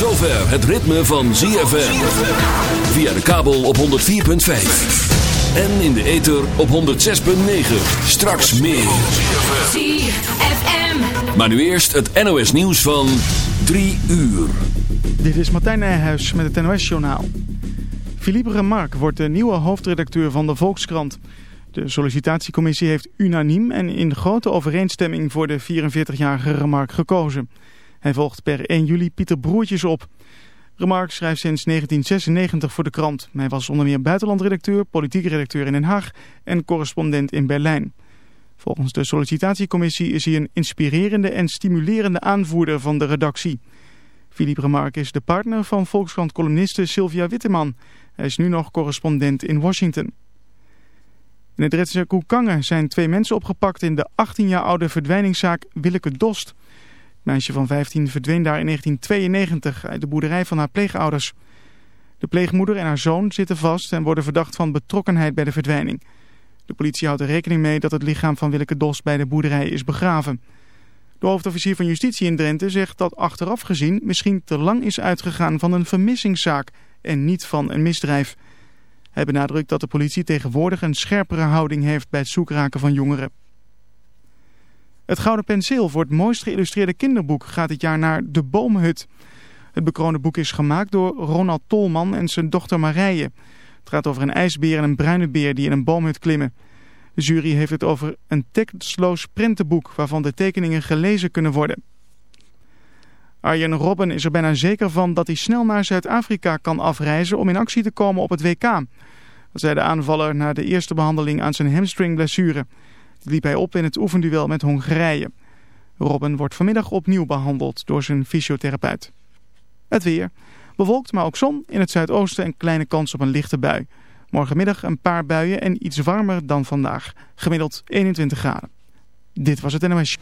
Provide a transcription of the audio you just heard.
Zover het ritme van ZFM. Via de kabel op 104.5. En in de ether op 106.9. Straks meer. ZFM. Maar nu eerst het NOS nieuws van 3 uur. Dit is Martijn Nijhuis met het NOS-journaal. Philippe Remarque wordt de nieuwe hoofdredacteur van de Volkskrant. De sollicitatiecommissie heeft unaniem en in grote overeenstemming voor de 44-jarige Remarque gekozen. Hij volgt per 1 juli Pieter Broertjes op. Remarque schrijft sinds 1996 voor de krant. Hij was onder meer buitenlandredacteur, politiek redacteur in Den Haag en correspondent in Berlijn. Volgens de sollicitatiecommissie is hij een inspirerende en stimulerende aanvoerder van de redactie. Philippe Remarque is de partner van Volkskrant-columniste Sylvia Witteman. Hij is nu nog correspondent in Washington. In het Drentse Koekangen zijn twee mensen opgepakt in de 18 jaar oude verdwijningszaak Willeke Dost. Meisje van 15 verdween daar in 1992 uit de boerderij van haar pleegouders. De pleegmoeder en haar zoon zitten vast en worden verdacht van betrokkenheid bij de verdwijning. De politie houdt er rekening mee dat het lichaam van Willeke Dost bij de boerderij is begraven. De hoofdofficier van justitie in Drenthe zegt dat achteraf gezien misschien te lang is uitgegaan van een vermissingszaak en niet van een misdrijf. Hij benadrukt dat de politie tegenwoordig een scherpere houding heeft bij het zoekraken van jongeren. Het Gouden Penseel voor het mooist geïllustreerde kinderboek gaat dit jaar naar De Boomhut. Het bekroonde boek is gemaakt door Ronald Tolman en zijn dochter Marije. Het gaat over een ijsbeer en een bruine beer die in een boomhut klimmen. De jury heeft het over een tekstloos prentenboek waarvan de tekeningen gelezen kunnen worden. Arjen Robben is er bijna zeker van dat hij snel naar Zuid-Afrika kan afreizen om in actie te komen op het WK. Dat zei de aanvaller na de eerste behandeling aan zijn hamstringblessure. Liep hij op in het oefenduel met Hongarije. Robben wordt vanmiddag opnieuw behandeld door zijn fysiotherapeut. Het weer. Bewolkt, maar ook zon. In het zuidoosten een kleine kans op een lichte bui. Morgenmiddag een paar buien en iets warmer dan vandaag. Gemiddeld 21 graden. Dit was het NMS.